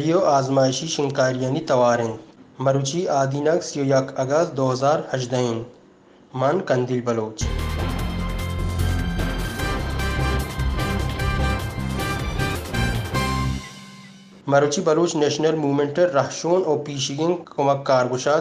Radio آزمائشی شنکاریانی توارن مروچی آدینک سی یک اگست دو ہزار ہجدین۔ من کندیل بلوچ۔ مروچی بلوچ نیشنل موومنٹ رہشون او پیشگین کمک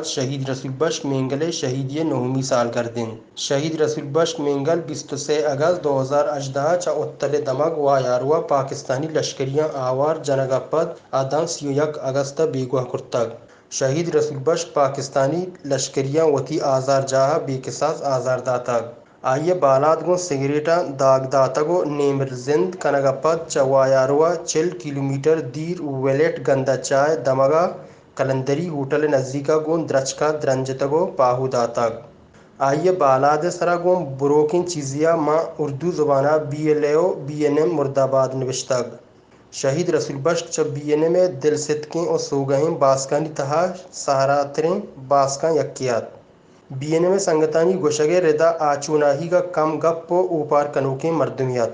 شہید رسول بشک مینگل شہید نہمی سال گردن شہید رسول بشک مینگل بیست سے اگست دو ہزار اجدہ چا اتل دمگ و یاروا پاکستانی لشکریاں آوار جنگا پد آدان سی یک اگست بیگوہ کرتگ۔ شہید رسول بشک پاکستانی لشکریاں وتی آزار جاہا بے قصاص آزار داتگ آئیے بالاد گو سگریٹا داغ داتگو نیمر زند کنگا پت پد چوایاروا چل کلومیٹر دیر ویلیٹ گندا چائے دمگا کلندری ہوٹل نزدیکا گون درچکا درنجتگو پاہو داتگ آئیے بالاد سرا گون بروکن چیزیا ماں اردو زبانہ B L O, B N M مرد آباد نوشتگ شہید رسول بشک چ بی این ایم دل ستکیں اور سوگہیں باسکانی تہا سہاراتریں باسکاں یکیات۔ بی این ایم سنگتانی گوشگے ردا آچوناہی کا کم گپ و اوپار کنوکیں مردمیات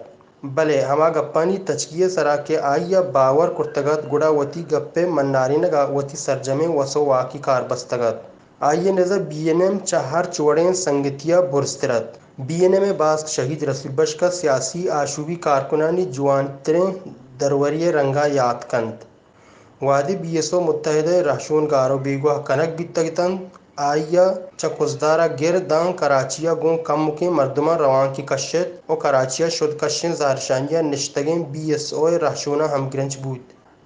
بلے، ہما گپانی تچکیے سرا کے آئیا باور کرتگت، گڑا وتی گپے منارینگا وتی سرجمے وسو واقعی کار بستگت۔ آئیے نظر بی این ایم چہر چوڑیں سنگتیا برسترت۔ بی این ایم باس شہید رسول بش کا سیاسی آشوبی کارکنانی جوان تریں دروری رنگا یاد کند۔ وادی بی ایس او متحدہ رہشون گارو بیگوہ کنک بھی بیتگتن آئیا چکوزدارا گر دان کراچیا گون کم کے مردمہ روان کی کشت او کراچیا شد کشن زارشانیا نشتگیں بی ایس او رہشونا ہم گرنچ بود۔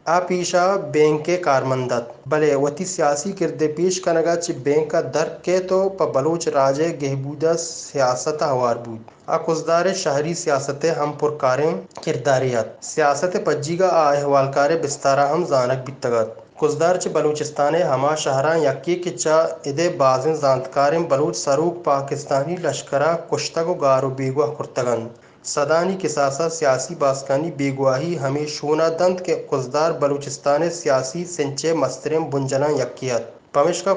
آ پیشا بینک کے کارمندت۔ بلے وتی سیاسی کردے پیش کنگا چ بینک کا درک کے تو پ بلوچ راجے گہبودہ سیاست ہوار بود۔ آ کزدار شہری سیاست ہم پرکاریں کرداریات سیاست پجی کا آ احوالکار بستارا ہم زانک بیتگت کزدار بلوچستان ہما شہراں یکی کی چا ادے بازن زانتکاریں بلوچ سروک پاکستانی لشکرہ کشتگ و گارو بیگوہ کرتگن۔ صدانی کساسا سیاسی باسکانی بیگواہی ہمیں شونا دند کے کزدار بلوچستان سیاسی سنچے مستریں بنجنا یکیت پمش کا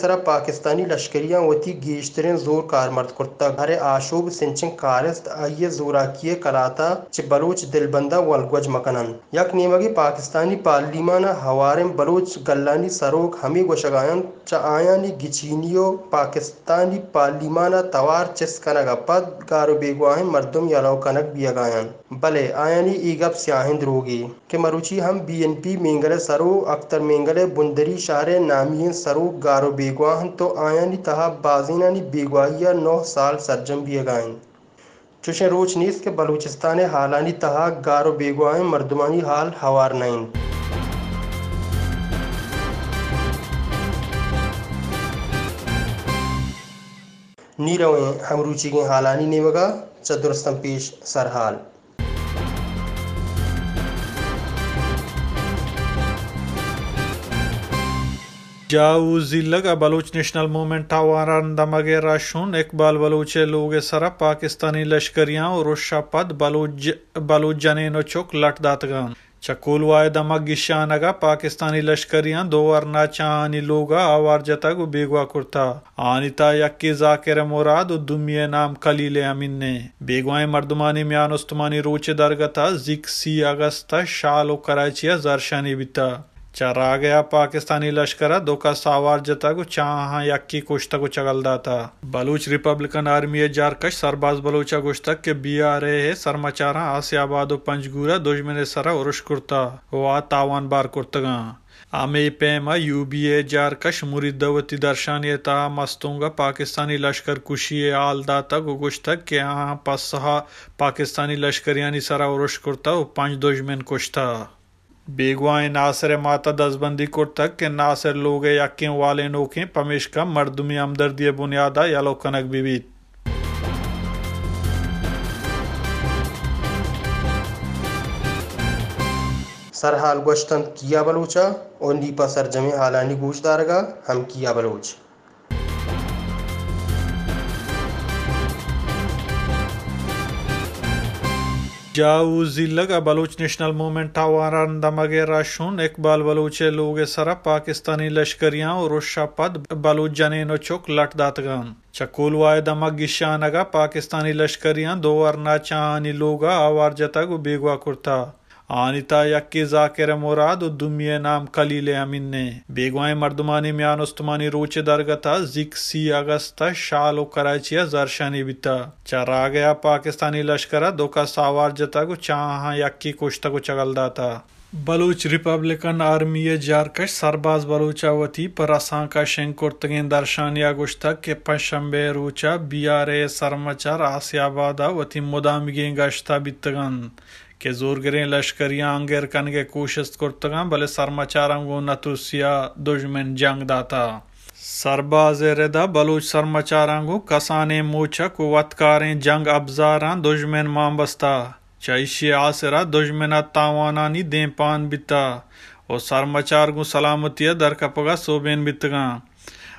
سرا پاکستانی لشکریاں وتی گیشترین زور کارمرد کرتا۔ گھر آشوب سنچن کارست آئیے زورا کیے کلاتا چ بلوچ دل بندہ والگوج مکنن۔ یک نیمگی پاکستانی پارلیمان ہوارم بلوچ گلانی سروک ہمی گوشگایان چ آیانی گچینیو پاکستانی پارلیمان توار چس کنگا پد گارو بیگواہن مردم یلو کنگ بیگایان بلے، آیانی ایگب سیاہند روگی کہ مروچی ہم بی این پی مینگل سرو، اختر مینگل بندری شہر نامی سرو گارو بیگواہن تو آیانی تہا بازینانی بیگواہیا نو سال سرجم بیگائن چوشن روچ نیست کہ بلوچستان حالانی تہا گارو بیگواہن مردمانی حال ہوار نائن نیرویں ہم روچی کے حالانی نیوگا، چدرستم پیش سرحال۔ جاو ضلع بلوچ نیشنل موومنٹ آواران دمگے راشون، اقبال بلوچ لوگ سرا، پاکستانی لشکریاں اور رشا پد بلوچ بلوچ جنین چوک لٹ داتگان۔ چکول وائے دمگ گشانگا پاکستانی لشکریاں دو ورنا چاہانی لوگا، آوار جتگ و بیگوا کرتا۔ آنی تا یکی ذاکر مراد و دمیے نام کلیل امین نے۔ بیگوائیں مردمانی میان استمانی روچ درگتا زک سی اگستا، شال و کراچیا زرشانی بیتا۔ چرا گیا پاکستانی لشکر دو کا ساوار جتا کو چاہاں یکی کشتا کو چگل داتا۔ بلوچ ریپبلکن آرمی جارکش، سرباز بلوچا گشتک کے بی آر اے سرمچارا آسی آباد و پنجگورا دشمن سرا ارش کرتا۔ وا تاوان بار کرتگاں۔ آمی پیما یو بی اے، جارکش، مرید دوتی درشانی تا مستونگا پاکستانی لشکر کشی آل داتا گو گشتک کے آہاں پسہا پاکستانی لشکریانی سرا ارش کرتا و پنج دشمن کشتا۔ بیگوائیں ناصر ماتا دزبندی کو تک کہ ناصر لوگ یقین والے نوکیں پمیش کا مردمی ہمدردی بنیادہ یلو کنک بیویت سرحال گوشتن کیا بلوچا اور نیپا سرجمی حالانی گوش دارگا ہم کیا بلوچ۔ جاو ضلع بلوچ نیشنل موومنٹ آواران دمگے راشون، اقبال بلوچ لوگ سرا، پاکستانی لشکریاں اور روشا پد، بلوچ جنین چوک لٹ داتگان چکول وائے دمگ گشانگا پاکستانی لشکریاں دو ورنا چاہانی لوگا، آوار جتا گو بیگوا کرتا۔ آنیتا یکی ذاکر مراد و دمیہ نام کلیل امین نے بیگوائیں مردمانی میان استمانی روچ درگتا زک سی اگستا شال و کراچی زرشانی بیتا چرا گیا پاکستانی لشکرہ دو کا ساوار جتا کو چاہاں یکی کشتا کو چگل داتا بلوچ ریپبلکن آرمی جارکش سرباز بلوچا وتی پر اساں کا شنکورتگین درشانیا گشتک کے پنشنبے روچا بی آر اے سرمچار آسیا بادا وتی مدامگین گشتا بیتگن که کہ زورگریں لشکریاں انگر کنگے کوشش کرتگن بلے سرمچارنگو نتوسیا دجمن جنگ داتا سرباز ردا بلوچ سرمچارنگو کسانے موچا کو وطکاریں جنگ ابزاران دجمن مامبستا چائشی آسرا دجمنا تاوانانی دیں پان بیتا او سرمچار گو سلامتی در کپگا سوبین بیتگاں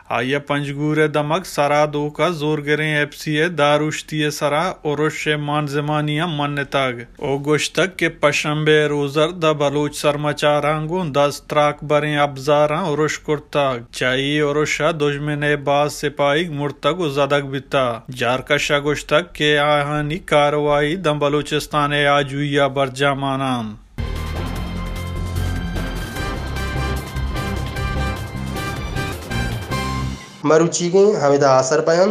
آیا پنجگور دمک سرا دو کا زور گریں ایپ سی داروشتی سرا اوروش مان زمانیا من تاگ۔ او گوشتک کے پشنبے روزر، دا بلوچ سرمچارانگو دس تراک بریں ابزاراں اوروش کرتاگ چائی اوروشا دجمن باز سپائی مرتگ و زدگ بیتا جارکشا گوشتک کے آہانی کاروائی دم بلوچستان آجویا برجامانام مروچیگیں حمیدہ آثر بیان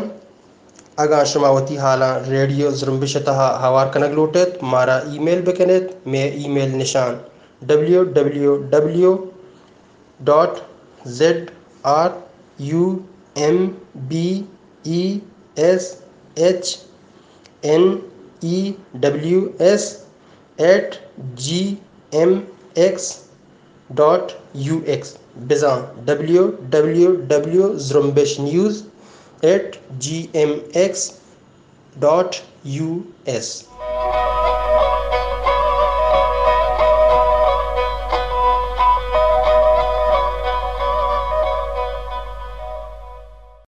اگا شماوتی حالا ریڈیو زرمبشتہا ہوار کنگ لوٹت مارا ای میل بکنت میں ای میل نشان W W W dot Z R U M B E S H N E W S at G M X dot U X بزاں W W W Zrumbesh news at G M X dot U S